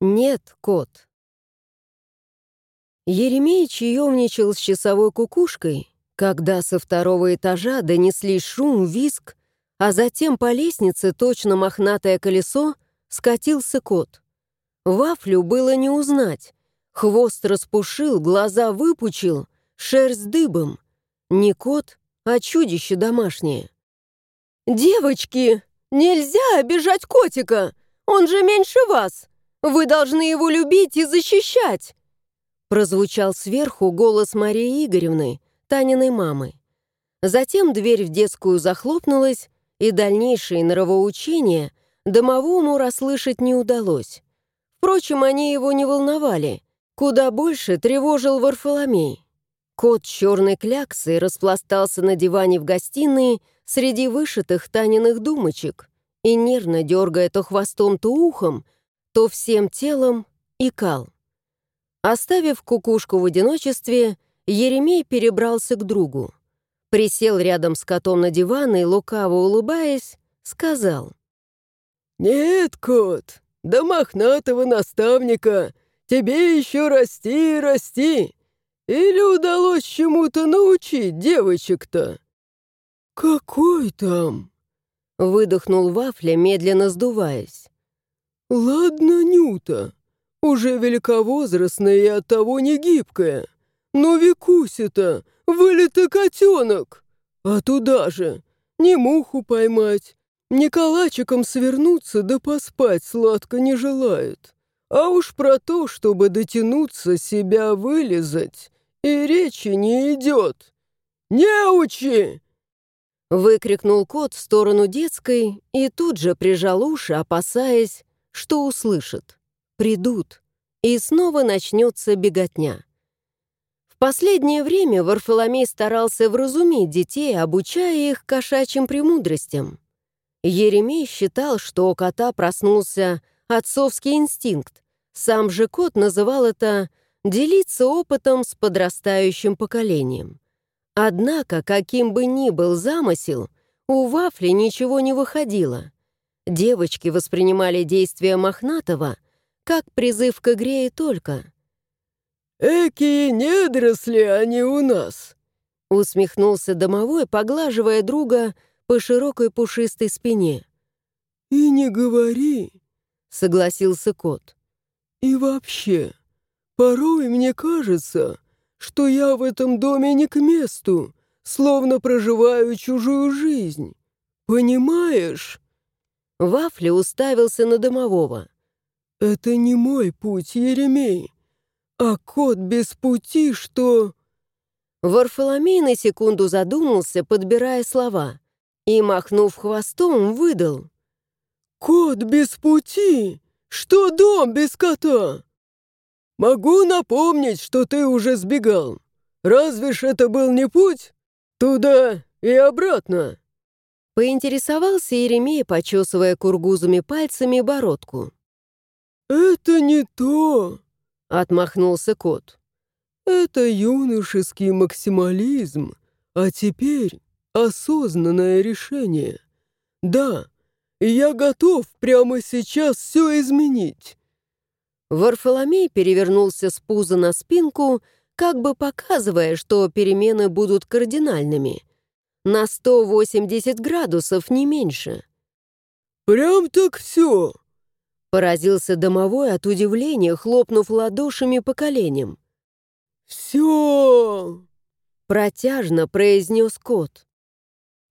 Нет, кот. Еремей чаевничал с часовой кукушкой, когда со второго этажа донесли шум, виск, а затем по лестнице, точно мохнатое колесо, скатился кот. Вафлю было не узнать. Хвост распушил, глаза выпучил, шерсть дыбом. Не кот, а чудище домашнее. «Девочки, нельзя обижать котика! Он же меньше вас! Вы должны его любить и защищать!» Прозвучал сверху голос Марии Игоревны, Таниной мамы. Затем дверь в детскую захлопнулась, и дальнейшие нравоучения домовому расслышать не удалось. Впрочем, они его не волновали. Куда больше тревожил Варфоломей. Кот черной кляксой распластался на диване в гостиной среди вышитых Таниных думочек и, нервно дергая то хвостом, то ухом, то всем телом, икал. Оставив кукушку в одиночестве, Еремей перебрался к другу. Присел рядом с котом на диван и, лукаво улыбаясь, сказал. «Нет, кот, до мохнатого наставника тебе еще расти и расти. Или удалось чему-то научить девочек-то?» «Какой там?» — выдохнул Вафля, медленно сдуваясь. «Ладно, Нюта, уже великовозрастная и оттого не гибкая. Но Викуся-то вылитый котенок. А туда же ни муху поймать, ни калачиком свернуться да поспать сладко не желает. А уж про то, чтобы дотянуться себя вылезать, и речи не идет. «Не учи!» Выкрикнул кот в сторону детской и тут же прижал уши, опасаясь, что услышит. Придут, и снова начнется беготня. В последнее время Варфоломей старался вразумить детей, обучая их кошачьим премудростям. Еремей считал, что у кота проснулся отцовский инстинкт. Сам же кот называл это делиться опытом с подрастающим поколением. Однако, каким бы ни был замысел, у Вафли ничего не выходило. Девочки воспринимали действия Мохнатого как призыв к игре и только. «Экие недоросли они у нас!» усмехнулся домовой, поглаживая друга по широкой пушистой спине. «И не говори», — согласился кот. «И вообще, Порой мне кажется, что я в этом доме не к месту, словно проживаю чужую жизнь. Понимаешь?» Вафля уставился на домового. «Это не мой путь, Еремей, а кот без пути, что...» Варфоломей на секунду задумался, подбирая слова, и, махнув хвостом, выдал. «Кот без пути! Что дом без кота?» «Могу напомнить, что ты уже сбегал. Разве ж это был не путь? Туда и обратно!» Поинтересовался Еремей, почесывая кургузами пальцами бородку. «Это не то!» — отмахнулся кот. «Это юношеский максимализм, а теперь осознанное решение. Да, я готов прямо сейчас все изменить. Варфоломей перевернулся с пуза на спинку, как бы показывая, что перемены будут кардинальными. На 180 градусов, не меньше. «Прям так все!» Поразился домовой от удивления, хлопнув ладошами по коленям. «Все!» Протяжно произнес кот.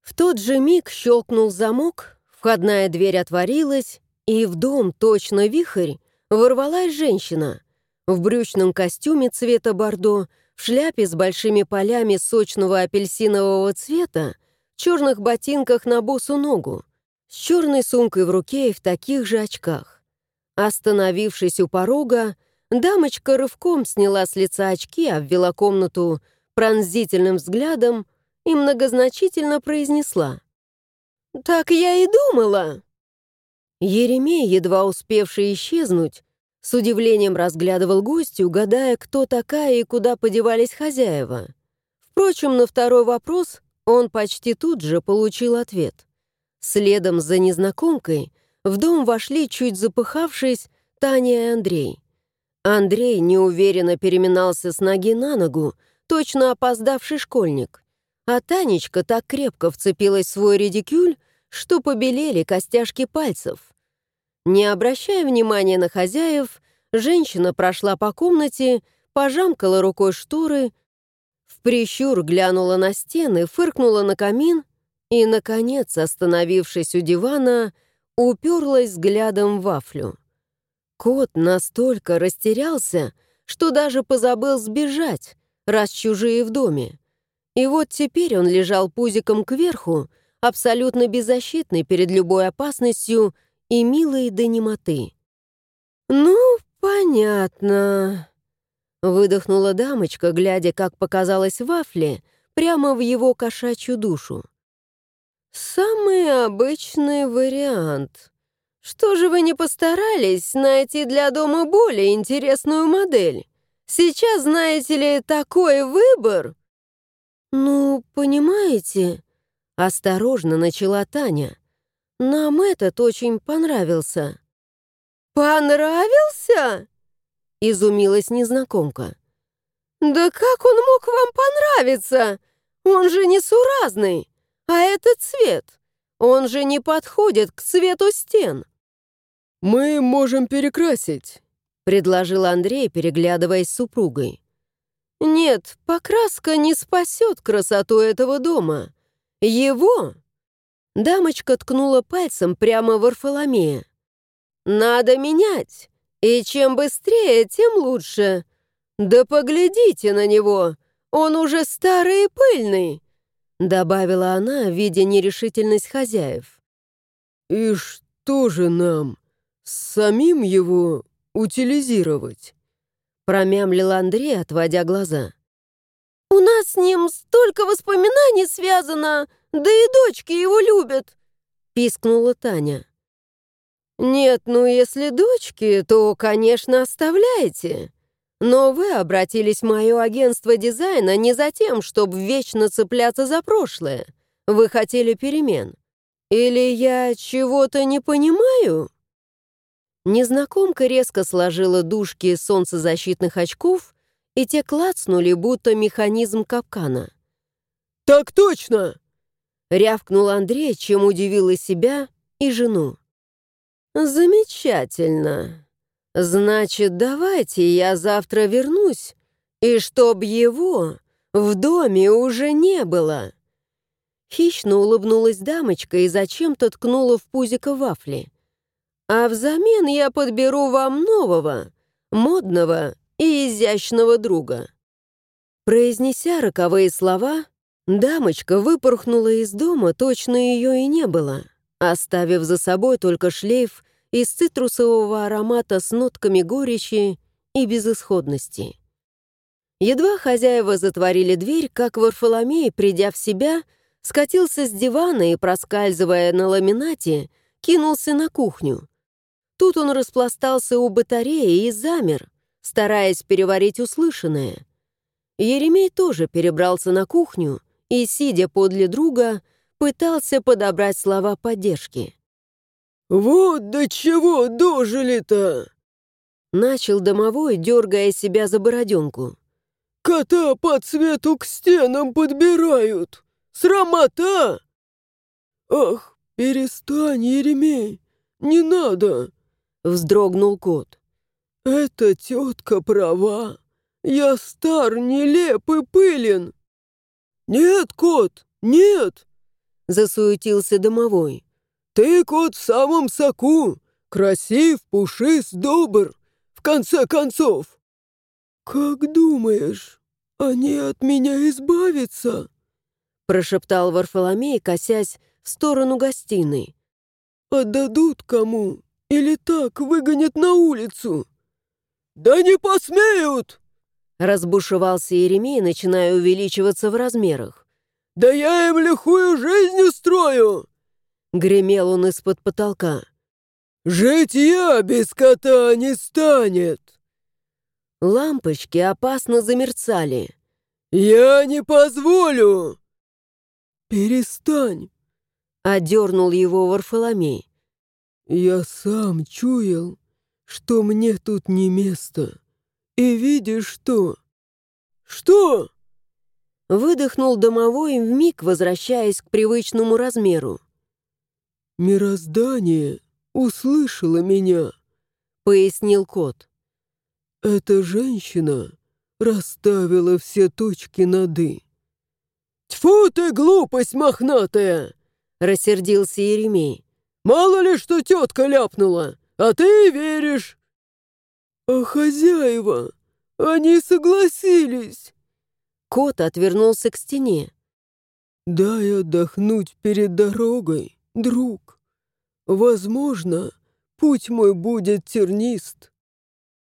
В тот же миг щелкнул замок, входная дверь отворилась, и в дом точно вихрь ворвалась женщина в брючном костюме цвета бордо, в шляпе с большими полями сочного апельсинового цвета, черных ботинках на босу ногу, с черной сумкой в руке и в таких же очках. Остановившись у порога, дамочка рывком сняла с лица очки, обвела комнату пронзительным взглядом и многозначительно произнесла. «Так я и думала!» Еремей, едва успевший исчезнуть, с удивлением разглядывал гостью, гадая, кто такая и куда подевались хозяева. Впрочем, на второй вопрос он почти тут же получил ответ. Следом за незнакомкой в дом вошли, чуть запыхавшись, Таня и Андрей. Андрей неуверенно переминался с ноги на ногу, точно опоздавший школьник. А Танечка так крепко вцепилась в свой редикюль, что побелели костяшки пальцев. Не обращая внимания на хозяев, женщина прошла по комнате, пожамкала рукой шторы, в прищур глянула на стены, фыркнула на камин и, наконец, остановившись у дивана, уперлась взглядом в вафлю. Кот настолько растерялся, что даже позабыл сбежать, раз чужие в доме. И вот теперь он лежал пузиком кверху, абсолютно беззащитный перед любой опасностью и милый до немоты. «Ну, понятно», — выдохнула дамочка, глядя, как показалось вафли, прямо в его кошачью душу. «Самый обычный вариант. Что же вы не постарались найти для дома более интересную модель? Сейчас, знаете ли, такой выбор?» «Ну, понимаете...» — осторожно начала Таня. «Нам этот очень понравился». «Понравился?» — изумилась незнакомка. «Да как он мог вам понравиться? Он же несуразный, а этот цвет, он же не подходит к цвету стен». «Мы можем перекрасить», — предложил Андрей, переглядываясь с супругой. «Нет, покраска не спасет красоту этого дома. Его...» Дамочка ткнула пальцем прямо в Варфоломея. «Надо менять, и чем быстрее, тем лучше. Да поглядите на него, он уже старый и пыльный», добавила она, видя нерешительность хозяев. «И что же нам?» самим его утилизировать?» Промямлил Андрей, отводя глаза. «У нас с ним столько воспоминаний связано, да и дочки его любят!» Пискнула Таня. «Нет, ну если дочки, то, конечно, оставляйте. Но вы обратились в мое агентство дизайна не за тем, чтобы вечно цепляться за прошлое. Вы хотели перемен. Или я чего-то не понимаю?» Незнакомка резко сложила дужки солнцезащитных очков, и те клацнули, будто механизм капкана. «Так точно!» — рявкнул Андрей, чем удивил и себя, и жену. «Замечательно. Значит, давайте я завтра вернусь, и чтоб его в доме уже не было». Хищно улыбнулась дамочка и зачем-то ткнула в пузико вафли. А взамен я подберу вам нового, модного и изящного друга». Произнеся роковые слова, дамочка выпорхнула из дома, точно ее и не было, оставив за собой только шлейф из цитрусового аромата с нотками горечи и безысходности. Едва хозяева затворили дверь, как Варфоломей, придя в себя, скатился с дивана и, проскальзывая на ламинате, кинулся на кухню. Тут он распластался у батареи и замер, стараясь переварить услышанное. Еремей тоже перебрался на кухню и, сидя подле друга, пытался подобрать слова поддержки. «Вот до чего дожили-то!» Начал домовой, дергая себя за бороденку. «Кота по цвету к стенам подбирают! Срамота!» «Ах, перестань, Еремей, не надо! Вздрогнул кот. «Эта тетка права. Я стар, нелеп и пылен». «Нет, кот, нет!» Засуетился домовой. «Ты, кот, в самом соку. Красив, пушист, добр. В конце концов». «Как думаешь, они от меня избавятся?» Прошептал Варфоломей, косясь в сторону гостиной. «Отдадут кому? Или так выгонят на улицу?» «Да не посмеют!» Разбушевался Еремей, начиная увеличиваться в размерах. «Да я им лихую жизнь устрою!» Гремел он из-под потолка. «Жить я без кота не станет!» Лампочки опасно замерцали. «Я не позволю!» «Перестань!» — одернул его Варфоломей. «Я сам чуял, что мне тут не место. И видишь что? Что? Выдохнул домовой, вмиг возвращаясь к привычному размеру. «Мироздание услышало меня», — пояснил кот. «Эта женщина расставила все точки над «и». «Тьфу ты, глупость мохнатая!» — рассердился Еремей. «Мало ли, что тетка ляпнула, а ты веришь!» «А хозяева, они согласились!» Кот отвернулся к стене. «Дай отдохнуть перед дорогой, друг. Возможно, путь мой будет тернист».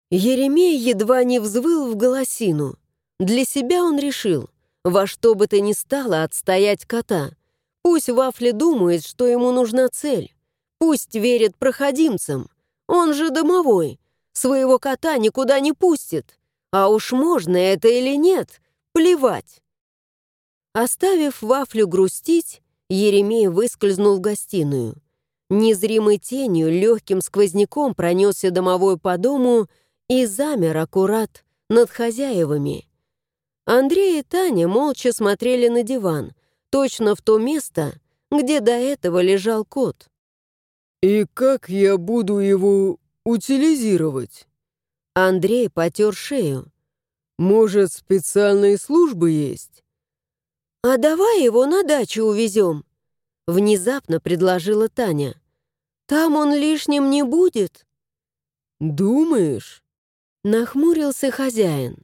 Еремей едва не взвыл в голосину. Для себя он решил, во что бы то ни стало отстоять кота. Пусть Вафли думает, что ему нужна цель. Пусть верит проходимцам. Он же домовой. Своего кота никуда не пустит. А уж можно это или нет, плевать. Оставив Вафлю грустить, Еремей выскользнул в гостиную. Незримой тенью, легким сквозняком пронесся домовой по дому и замер аккурат над хозяевами. Андрей и Таня молча смотрели на диван, точно в то место, где до этого лежал кот. «И как я буду его утилизировать?» Андрей потер шею. «Может, специальные службы есть?» «А давай его на дачу увезем», — внезапно предложила Таня. «Там он лишним не будет». «Думаешь?» — нахмурился хозяин.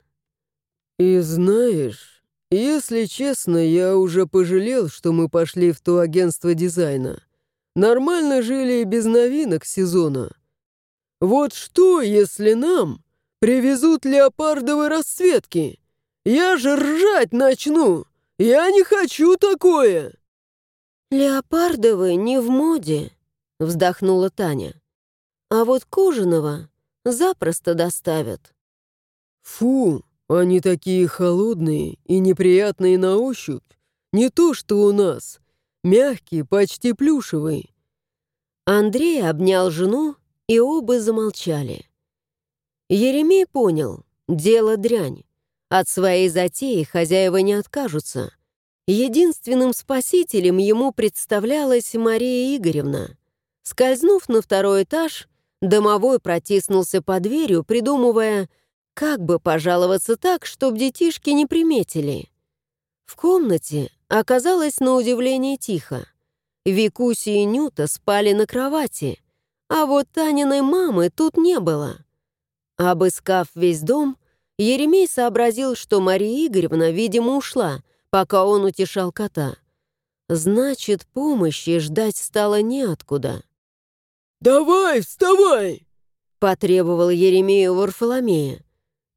«И знаешь, если честно, я уже пожалел, что мы пошли в то агентство дизайна. Нормально жили и без новинок сезона. Вот что, если нам привезут леопардовые расцветки? Я же ржать начну!» «Я не хочу такое!» «Леопардовые не в моде», — вздохнула Таня. «А вот кожаного запросто доставят». «Фу, они такие холодные и неприятные на ощупь. Не то, что у нас. Мягкий, почти плюшевый». Андрей обнял жену, и оба замолчали. Еремей понял, дело дрянь. От своей затеи хозяева не откажутся. Единственным спасителем ему представлялась Мария Игоревна. Скользнув на второй этаж, домовой протиснулся под дверью, придумывая, как бы пожаловаться так, чтоб детишки не приметили. В комнате оказалось на удивление тихо. Викуси и Нюта спали на кровати, а вот Таниной мамы тут не было. Обыскав весь дом, Еремей сообразил, что Мария Игоревна, видимо, ушла, пока он утешал кота. Значит, помощи ждать стало неоткуда. «Давай, вставай!» — потребовал Еремею Варфоломея.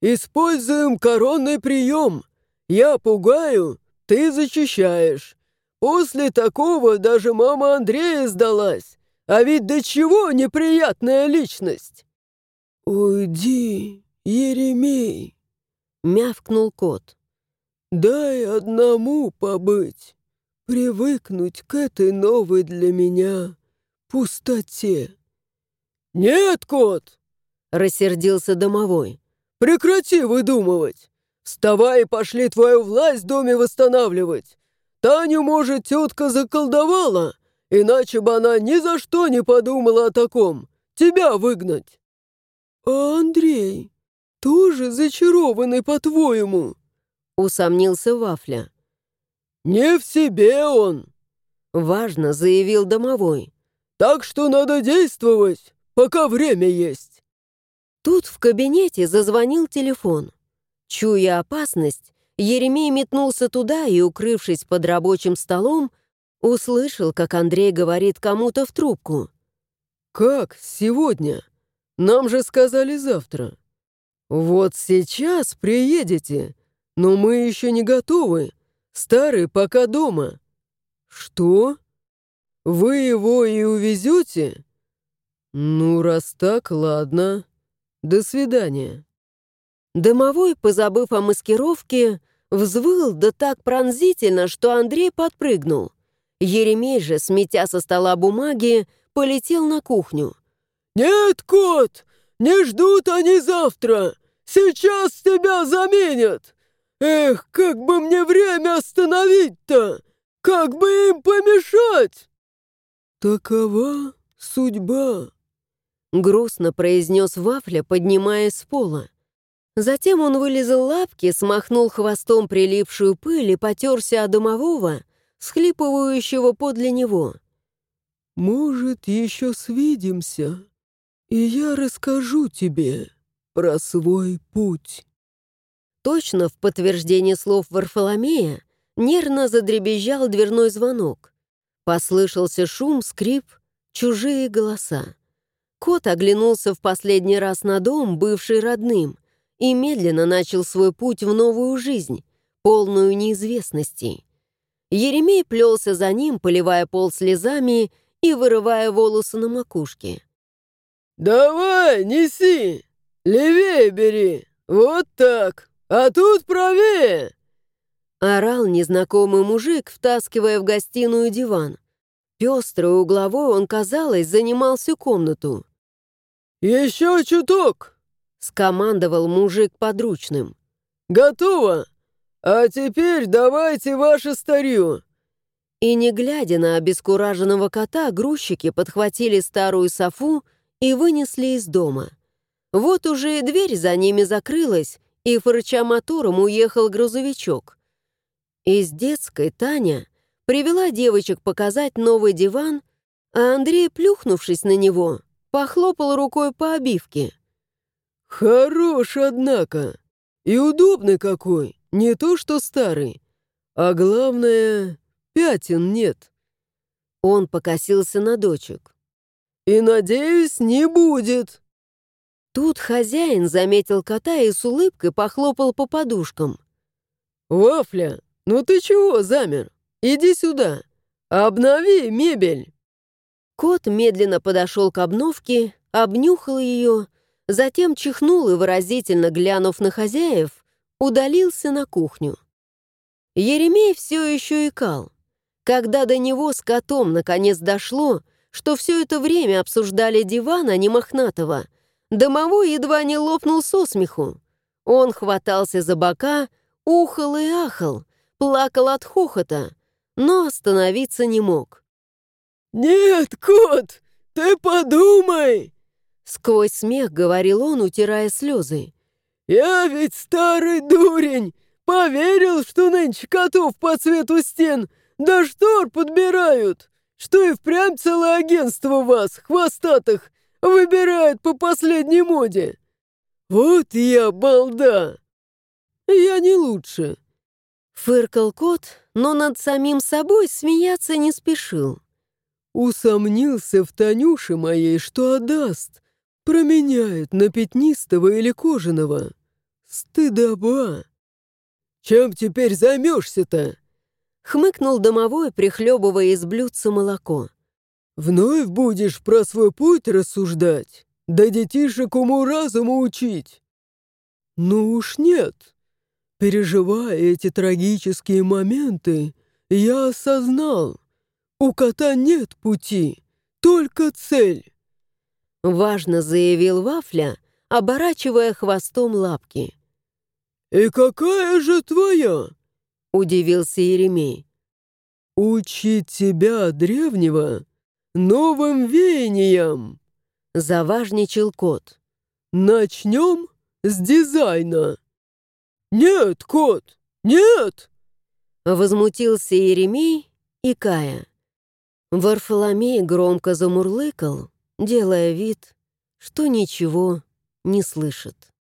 «Используем коронный прием. Я пугаю, ты защищаешь. После такого даже мама Андрея сдалась. А ведь до чего неприятная личность!» «Уйди, Еремей!» — мявкнул кот. «Дай одному побыть, привыкнуть к этой новой для меня пустоте». «Нет, кот!» — рассердился домовой. «Прекрати выдумывать! Вставай и пошли твою власть в доме восстанавливать! Таню, может, тетка заколдовала, иначе бы она ни за что не подумала о таком. Тебя выгнать!» «А Андрей тоже зачарованный, по-твоему?» — усомнился Вафля. «Не в себе он!» — важно заявил домовой. «Так что надо действовать, пока время есть!» Тут в кабинете зазвонил телефон. Чуя опасность, Еремей метнулся туда и, укрывшись под рабочим столом, услышал, как Андрей говорит кому-то в трубку. «Как сегодня? Нам же сказали завтра. Вот сейчас приедете, но мы еще не готовы. Старый пока дома». «Что? Вы его и увезете?» «Ну, раз так, ладно. До свидания». Домовой, позабыв о маскировке, взвыл да так пронзительно, что Андрей подпрыгнул. Еремей же, сметя со стола бумаги, полетел на кухню. «Нет, кот! Не ждут они завтра! Сейчас тебя заменят! Эх, как бы мне время остановить-то! Как бы им помешать?» «Такова судьба», — грустно произнес Вафля, поднимаясь с пола. Затем он вылезал лапки, смахнул хвостом прилипшую пыль и потерся о домового, схлипывающего подле него. «Может, еще свидимся, и я расскажу тебе про свой путь». Точно в подтверждение слов Варфоломея нервно задребезжал дверной звонок. Послышался шум, скрип, чужие голоса. Кот оглянулся в последний раз на дом, бывший родным, и медленно начал свой путь в новую жизнь, полную неизвестностей. Еремей плелся за ним, поливая пол слезами и вырывая волосы на макушке. «Давай, неси! Левее бери! Вот так! А тут правее!» Орал незнакомый мужик, втаскивая в гостиную диван. Пестрый угловой он, казалось, занимал всю комнату. «Еще чуток!» — скомандовал мужик подручным. «Готово! А теперь давайте ваше старье!» И не глядя на обескураженного кота, грузчики подхватили старую софу и вынесли из дома. Вот уже и дверь за ними закрылась, и, фырча мотором, уехал грузовичок. Из детской Таня привела девочек показать новый диван, а Андрей, плюхнувшись на него, похлопал рукой по обивке. «Хорош, однако, и удобный какой, не то что старый. А главное, пятен нет». Он покосился на дочек. «И, надеюсь, не будет». Тут хозяин заметил кота и с улыбкой похлопал по подушкам. «Вафля, ну ты чего замер? Иди сюда. Обнови мебель». Кот медленно подошел к обновке, обнюхал ее, затем чихнул и, выразительно глянув на хозяев, удалился на кухню. Еремей все еще икал. Когда до него с котом наконец дошло, что все это время обсуждали диван, а не Мохнатого, домовой едва не лопнул со смеху. Он хватался за бока, ухал и ахал, плакал от хохота, но остановиться не мог. «Нет, кот, ты подумай!» Сквозь смех говорил он, утирая слезы. «Я ведь старый дурень! Поверил, что нынче котов по цвету стен да штор подбирают, что и впрямь целое агентство вас, хвостатых, выбирает по последней моде. Вот я балда! Я не лучше!» Фыркал кот, но над самим собой смеяться не спешил. Усомнился в Танюше моей, что отдаст, променяет на пятнистого или кожаного. Стыдоба! Чем теперь займешься-то? Хмыкнул домовой, прихлебывая из блюдца молоко. Вновь будешь про свой путь рассуждать, да детишек уму-разуму учить? Ну уж нет. Переживая эти трагические моменты, я осознал, у кота нет пути, только цель. Важно заявил Вафля, оборачивая хвостом лапки. «И какая же твоя?» — удивился Еремей. «Учить тебя, древнего, новым веяниям!» — заважничал кот. «Начнем с дизайна!» «Нет, кот, нет!» Возмутился Еремей и Кая. Варфоломей громко замурлыкал, делая вид, что ничего не слышит.